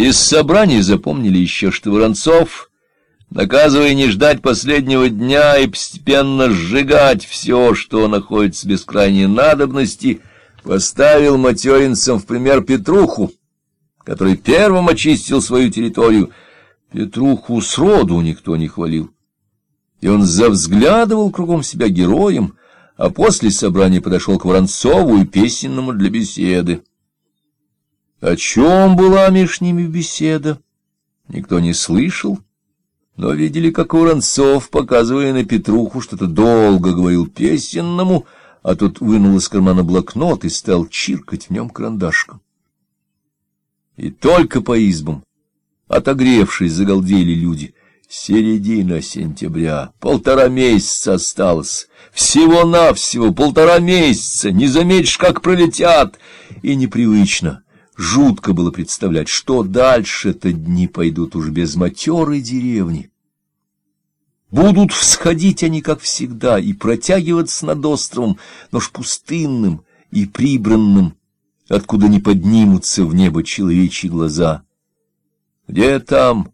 Из собраний запомнили еще, что Воронцов, наказывая не ждать последнего дня и постепенно сжигать все, что находится без крайней надобности, поставил материнцам в пример Петруху, который первым очистил свою территорию. Петруху сроду никто не хвалил. И он завзглядывал кругом себя героем, а после собрания подошел к Воронцову и песенному для беседы. О чем была меж ними беседа, никто не слышал, но видели, как Воронцов, показывая на Петруху, что-то долго говорил песенному, а тот вынул из кармана блокнот и стал чиркать в нем карандашком. И только по избам, отогревшись, загалдели люди. Середина сентября, полтора месяца осталось. Всего-навсего полтора месяца, не заметишь, как пролетят. И непривычно, жутко было представлять, что дальше-то дни пойдут уж без матерой деревни. Будут всходить они, как всегда, и протягиваться над островом, но ж пустынным и прибранным, откуда не поднимутся в небо человечьи глаза. Где там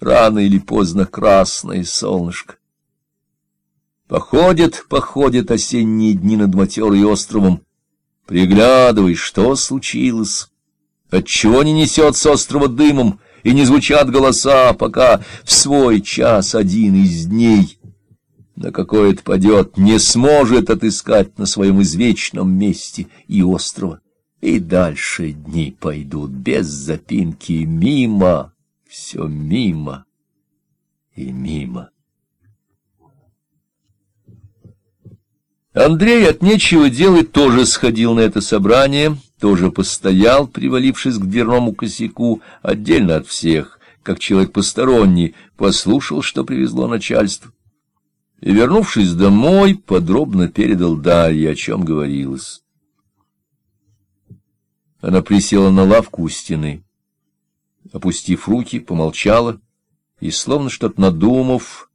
рано или поздно красное солнышко? Походят, походят осенние дни над матерой островом, приглядывай, что случилось, отчего не несет с острова дымом, и не звучат голоса, пока в свой час один из дней на какое-то падет, не сможет отыскать на своем извечном месте и острова. И дальше дни пойдут без запинки мимо, все мимо и мимо. Андрей от нечего делать тоже сходил на это собрание, тоже постоял, привалившись к дверному косяку, отдельно от всех, как человек посторонний, послушал, что привезло начальство. И, вернувшись домой, подробно передал Дарье, о чем говорилось. Она присела на лавку у стены. Опустив руки, помолчала и, словно что-то надумав,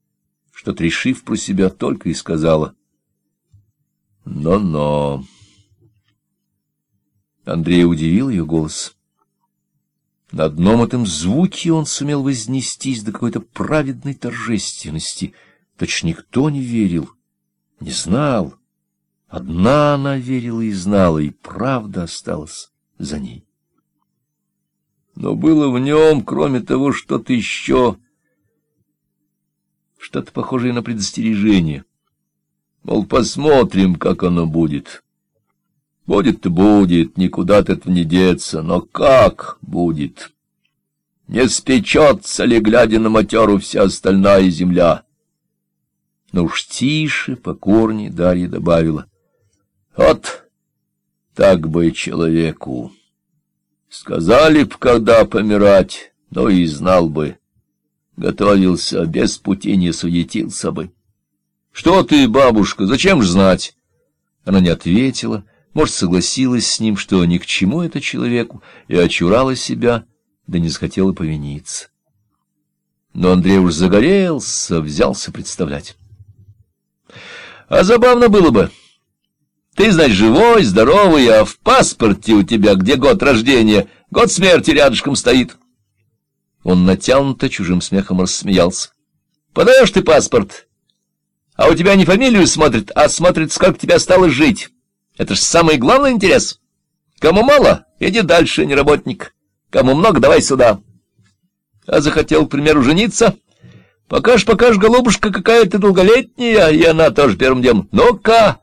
что-то решив про себя, только и сказала «Но-но». Андрей удивил ее голос. На одном этом звуке он сумел вознестись до какой-то праведной торжественности. Точно никто не верил, не знал. Одна она верила и знала, и правда осталась за ней. Но было в нем, кроме того, что-то еще, что-то похожее на предостережение. Мол, посмотрим, как оно будет. Будет-то будет, никуда от этого не деться, но как будет? Не спечется ли, глядя на матеру, вся остальная земля? Но уж тише, покорнее Дарья добавила. Вот так бы человеку. Сказали б, когда помирать, но и знал бы. Готовился, без пути не суетился бы. Что ты, бабушка, зачем ж знать? Она не ответила, может, согласилась с ним, что ни к чему это человеку, и очурала себя, да не захотела повиниться. Но Андрей уж загорелся, взялся представлять. А забавно было бы... Ты, значит, живой, здоровый, а в паспорте у тебя, где год рождения, год смерти рядышком стоит. Он натянуто чужим смехом рассмеялся. Подаешь ты паспорт, а у тебя не фамилию смотрит, а смотрит, сколько тебя стало жить. Это же самый главный интерес. Кому мало, иди дальше, не работник. Кому много, давай сюда. А захотел, к примеру, жениться... Покажешь, покажешь, голубушка, какая ты долголетняя, и она тоже первым делом. Ну-ка,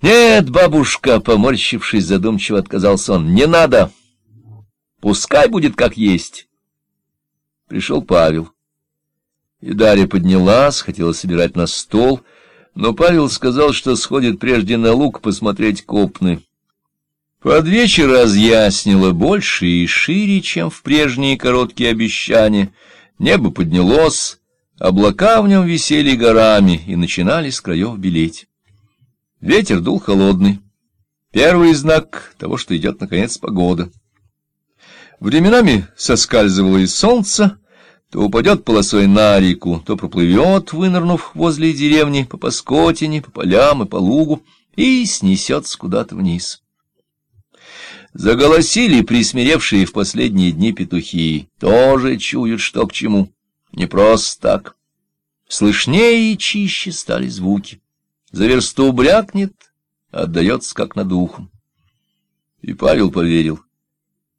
нет, бабушка, поморщившись задумчиво, отказался он. Не надо. Пускай будет как есть. Пришел Павел. И Дарья поднялась, хотела собирать на стол, но Павел сказал, что сходит прежде на луг посмотреть копны. Под вечер разъяснило больше и шире, чем в прежние короткие обещания. Небо поднялось, облака в нем висели горами и начинали с краев белеть. Ветер дул холодный. Первый знак того, что идет, наконец, погода. Временами соскальзывало из солнца, то упадет полосой на реку, то проплывет, вынырнув возле деревни, по Паскотине, по полям и по лугу, и снесется куда-то вниз. Заголосили присмиревшие в последние дни петухи, тоже чуют, что к чему, не просто так. Слышнее и чище стали звуки. За версту брякнет, отдается как над ухом. И Павел поверил.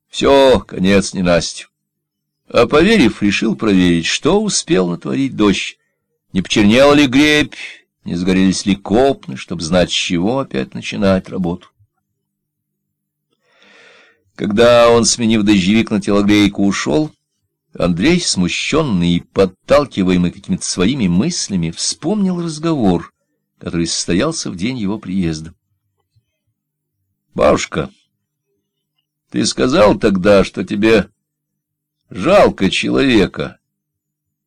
Все, конец не Настя. А поверив, решил проверить, что успел натворить дождь. Не почернела ли гребь, не сгорелись ли копны, чтобы знать, с чего опять начинать работу. Когда он, сменив дождевик на телогрейку, ушел, Андрей, смущенный и подталкиваемый какими-то своими мыслями, вспомнил разговор, который состоялся в день его приезда. — Бабушка, ты сказал тогда, что тебе жалко человека.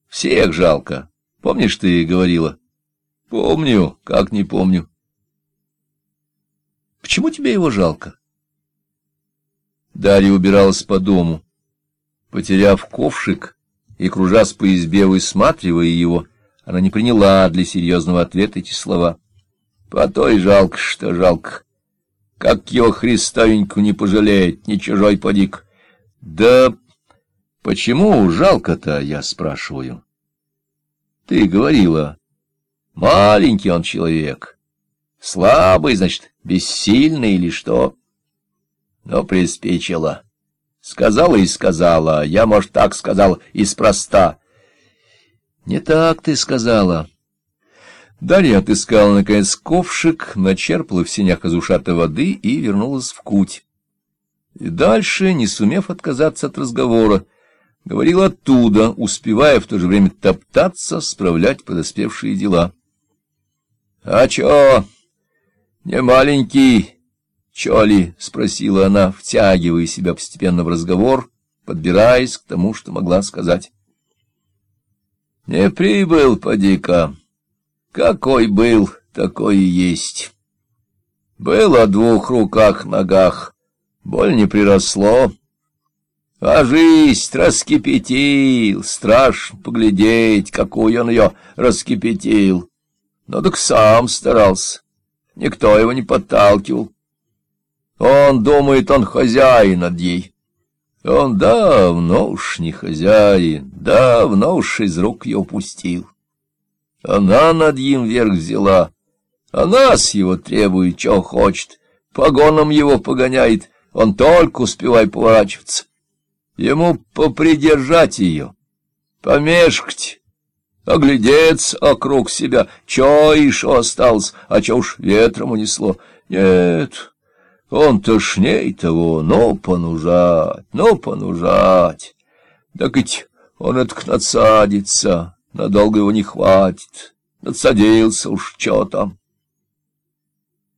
Всех жалко. Помнишь, ты говорила? — Помню, как не помню. — Почему тебе его жалко? Дарья убиралась по дому. Потеряв ковшик и кружась по избе, высматривая его, она не приняла для серьезного ответа эти слова. По той жалко, что жалко. Как его Христовеньку не пожалеет, ни чужой подик. Да почему жалко-то, я спрашиваю? Ты говорила, маленький он человек, слабый, значит, бессильный или что? Но приспичило. Сказала и сказала, я, может, так сказал, и спроста. Не так ты сказала. Дарья отыскала, наконец, ковшик, начерпала в синях из ушата воды и вернулась в куть. И дальше, не сумев отказаться от разговора, говорил оттуда, успевая в то же время топтаться, справлять подоспевшие дела. — А чё, не маленький, чё ли? — спросила она, втягивая себя постепенно в разговор, подбираясь к тому, что могла сказать. — Не прибыл, поди-ка. Какой был, такой и есть. Был о двух руках-ногах, боль не приросло. А жизнь раскипятил, страшно поглядеть, какую он ее раскипятил. Но так сам старался, никто его не подталкивал. Он думает, он хозяин над ей. Он давно уж не хозяин, давно уж из рук ее упустил. Она над ним верх взяла, она с его требует, что хочет, погоном его погоняет, он только успевай поворачиваться. Ему попридержать ее, помешкать, оглядеться округ себя, чё еще осталось, а чё уж ветром унесло. Нет, он тошней того, но понужать, но понужать. Так ведь он это надсадится, надолго его не хватит. Надсадился уж, что там.